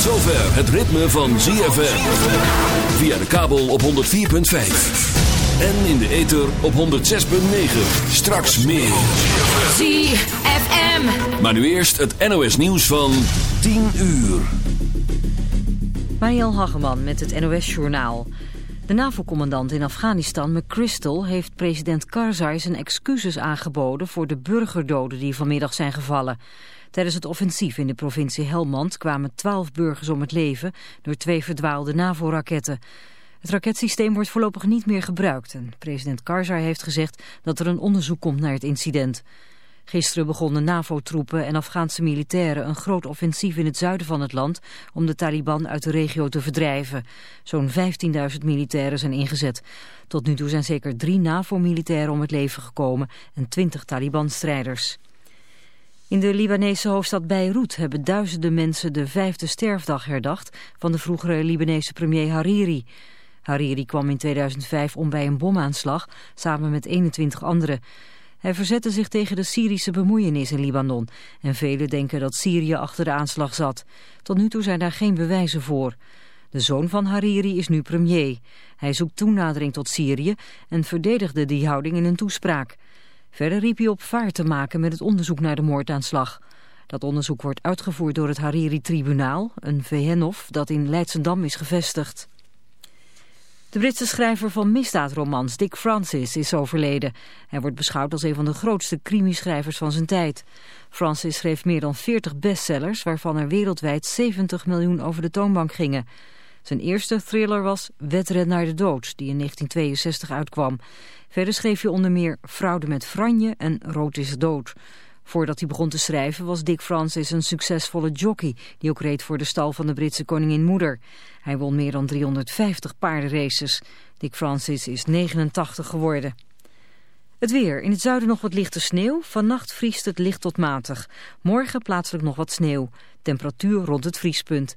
Het ritme van ZFM. Via de kabel op 104.5. En in de ether op 106.9. Straks meer. ZFM. Maar nu eerst het NOS nieuws van 10 uur. Mariel Hageman met het NOS Journaal. De NAVO-commandant in Afghanistan, McChrystal, heeft president Karzai zijn excuses aangeboden voor de burgerdoden die vanmiddag zijn gevallen. Tijdens het offensief in de provincie Helmand kwamen twaalf burgers om het leven door twee verdwaalde NAVO-raketten. Het raketsysteem wordt voorlopig niet meer gebruikt en president Karzai heeft gezegd dat er een onderzoek komt naar het incident. Gisteren begonnen NAVO-troepen en Afghaanse militairen een groot offensief in het zuiden van het land om de Taliban uit de regio te verdrijven. Zo'n 15.000 militairen zijn ingezet. Tot nu toe zijn zeker drie NAVO-militairen om het leven gekomen en 20 Taliban-strijders. In de Libanese hoofdstad Beirut hebben duizenden mensen de vijfde sterfdag herdacht van de vroegere Libanese premier Hariri. Hariri kwam in 2005 om bij een bomaanslag samen met 21 anderen. Hij verzette zich tegen de Syrische bemoeienis in Libanon en velen denken dat Syrië achter de aanslag zat. Tot nu toe zijn daar geen bewijzen voor. De zoon van Hariri is nu premier. Hij zoekt toenadering tot Syrië en verdedigde die houding in een toespraak. Verder riep hij op vaart te maken met het onderzoek naar de moordaanslag. Dat onderzoek wordt uitgevoerd door het Hariri-tribunaal, een VN-hof dat in Leidsendam is gevestigd. De Britse schrijver van misdaadromans Dick Francis is overleden. Hij wordt beschouwd als een van de grootste crimischrijvers van zijn tijd. Francis schreef meer dan 40 bestsellers, waarvan er wereldwijd 70 miljoen over de toonbank gingen. Zijn eerste thriller was Wedren naar de dood, die in 1962 uitkwam. Verder schreef hij onder meer Fraude met Franje en Rood is dood. Voordat hij begon te schrijven was Dick Francis een succesvolle jockey... die ook reed voor de stal van de Britse koningin moeder. Hij won meer dan 350 paardenraces. Dick Francis is 89 geworden. Het weer. In het zuiden nog wat lichte sneeuw. Vannacht vriest het licht tot matig. Morgen plaatselijk nog wat sneeuw. Temperatuur rond het vriespunt.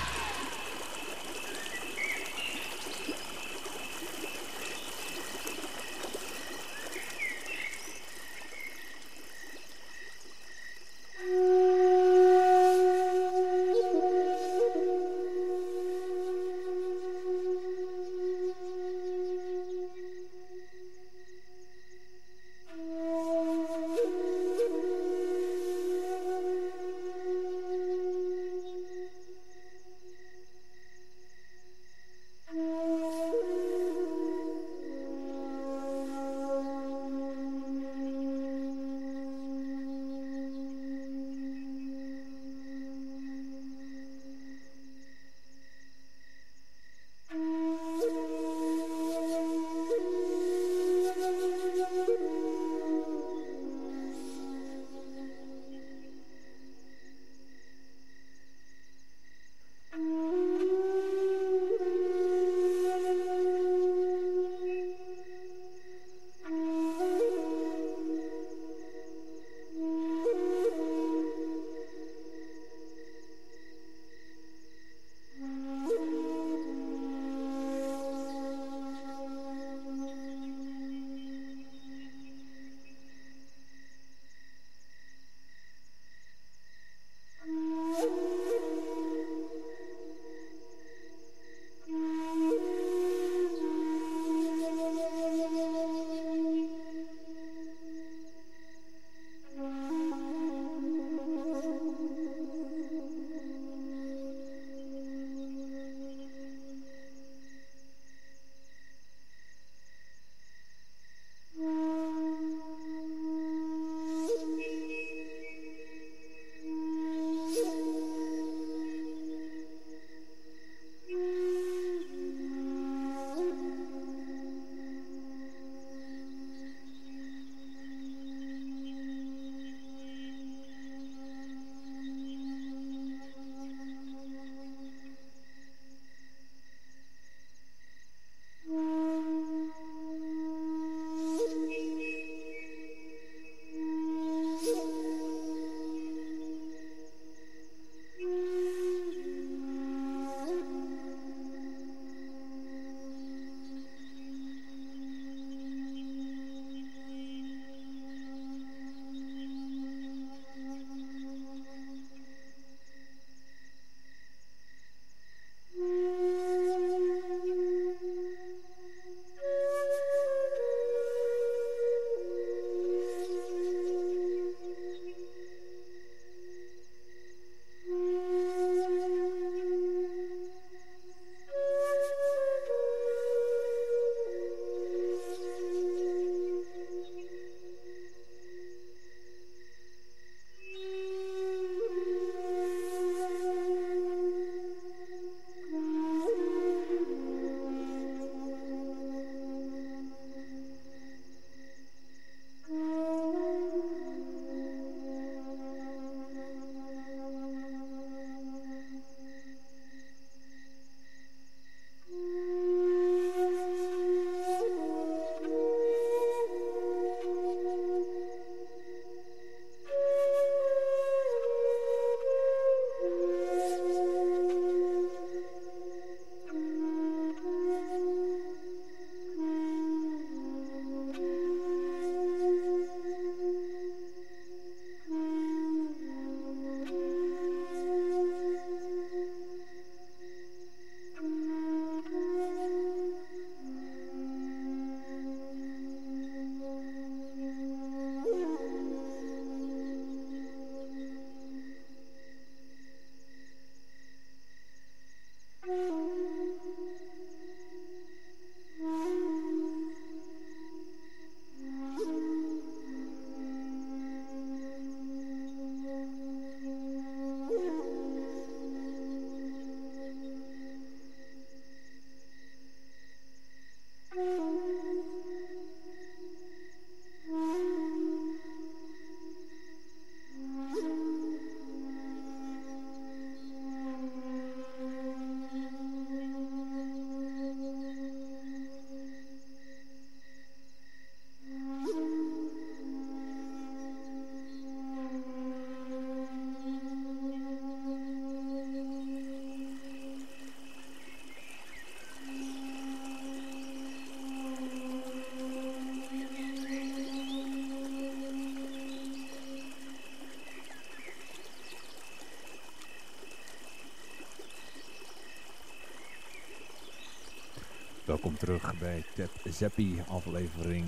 terug bij Ted Zeppi, aflevering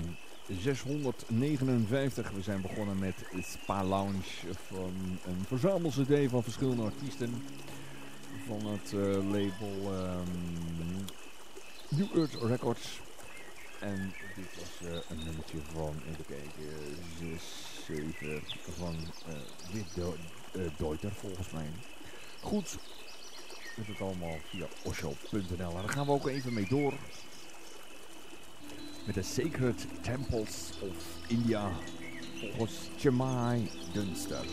659. We zijn begonnen met Spa Lounge van een verzamel-cd van verschillende artiesten van het uh, label um, New Earth Records. En dit was uh, een nummertje van, even kijken, 6, 7 van uh, Wit Deuter volgens mij. Goed, is het allemaal via osho.nl. En daar gaan we ook even mee door. Met de Sacred Temples of India volgens Chemai Dunster.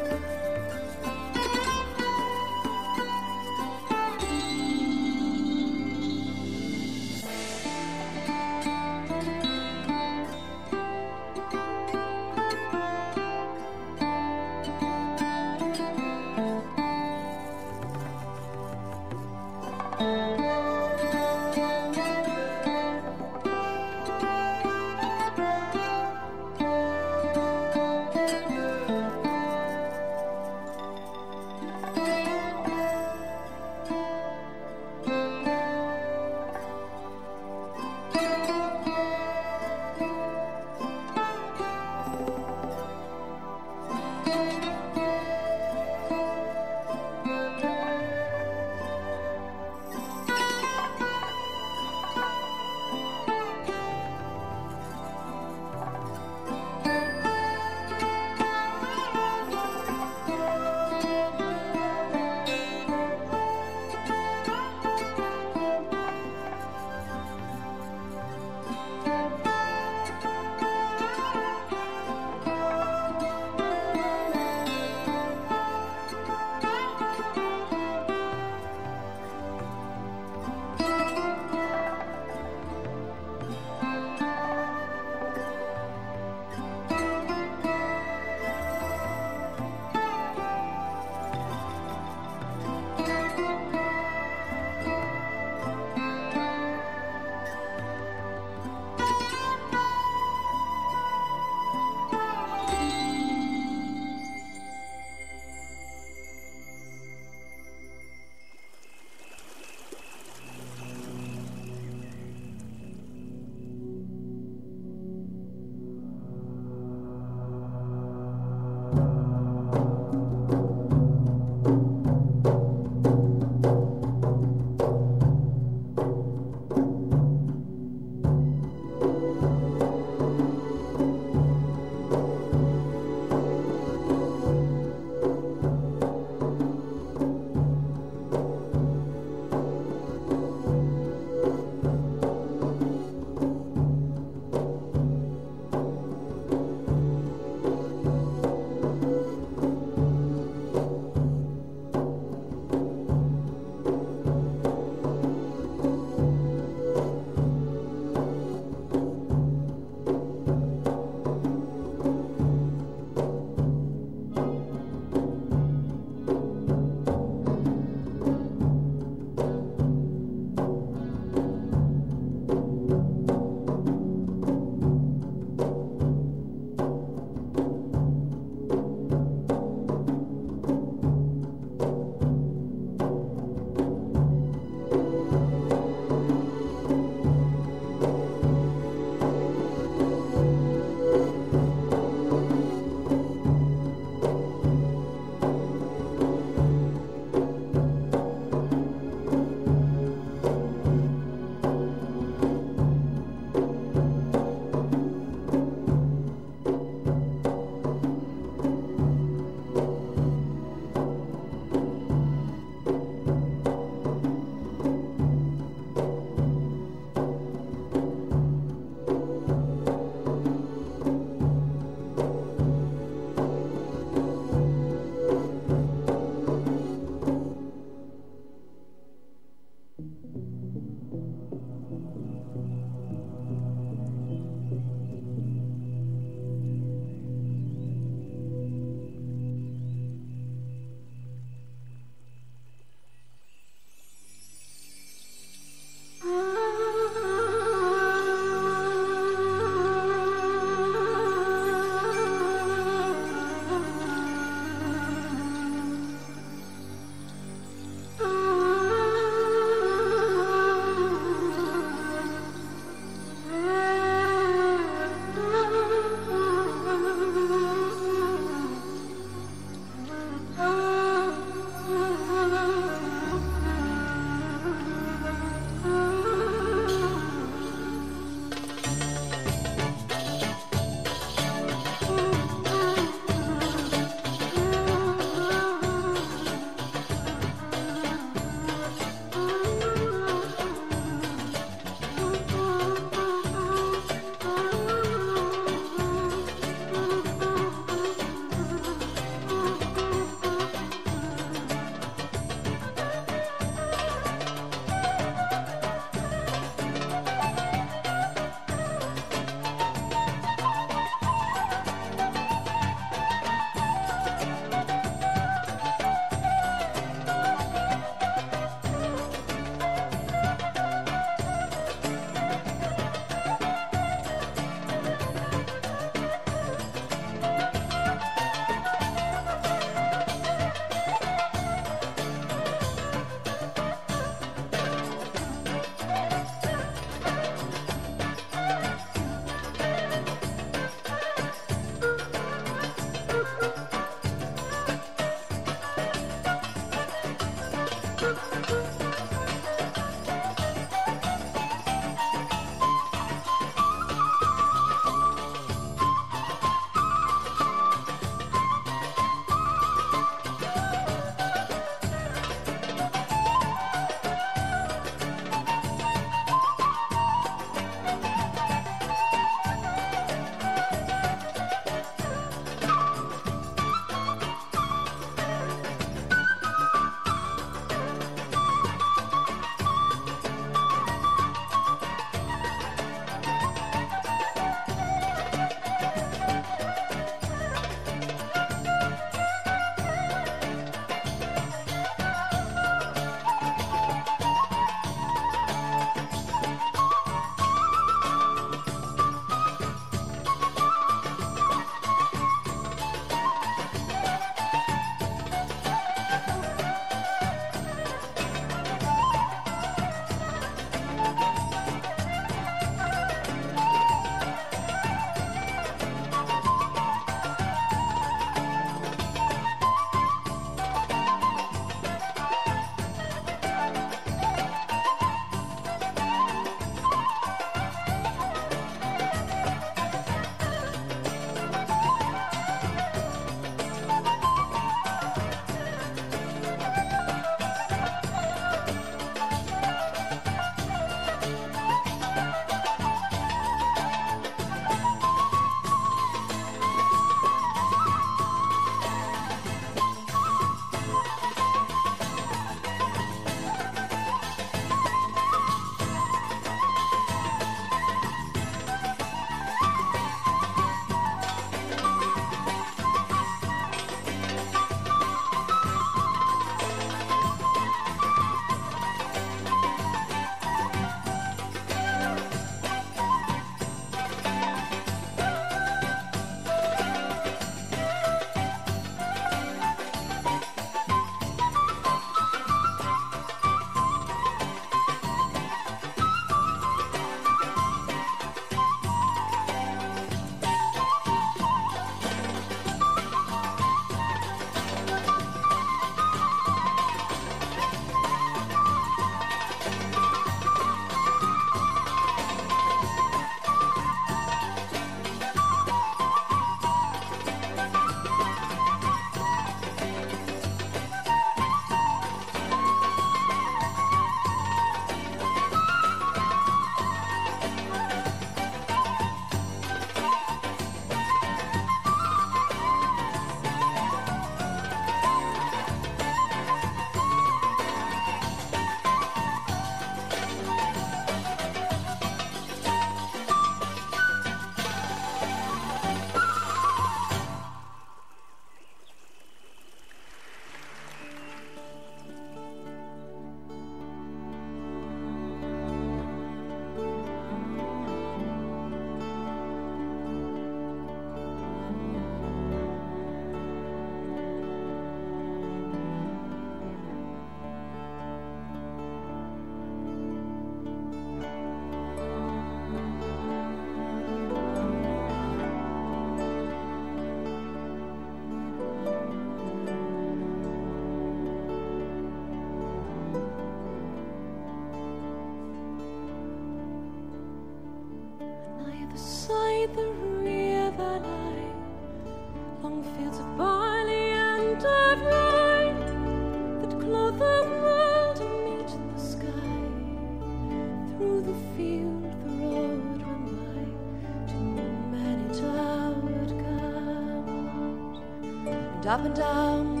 up and down.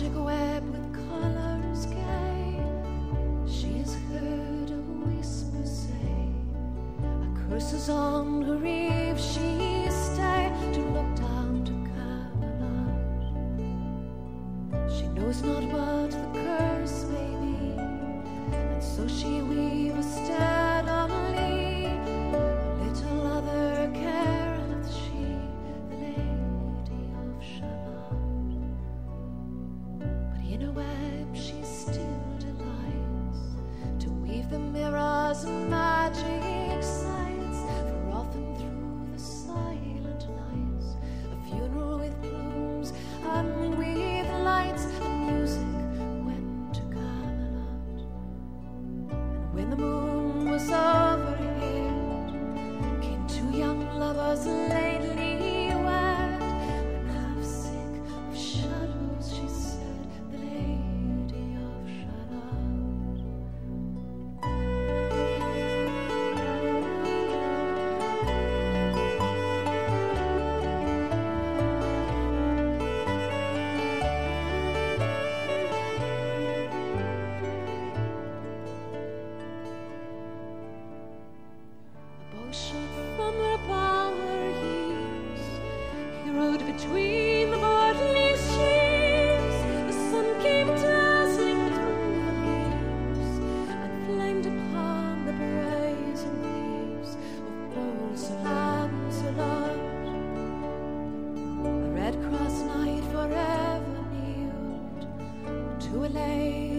magic web to a lake.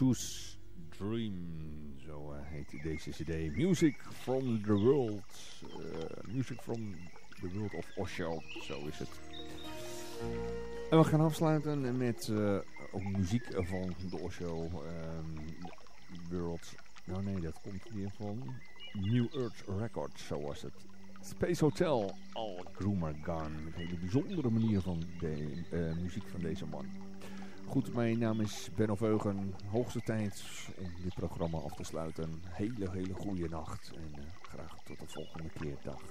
To's Dream, zo uh, heet deze cd. Music from the World. Uh, music from the World of Osho, zo is het. En we gaan afsluiten met uh, ook muziek van de Osho um, World. Nou nee, dat komt hier van New Earth Records, zo was het. Space Hotel, Al Groomer Gun. Een hele bijzondere manier van de muziek van deze man. Goed, mijn naam is Benno Veugen. Hoogste tijd om dit programma af te sluiten. Hele, hele goede nacht. En uh, graag tot de volgende keer. Dag.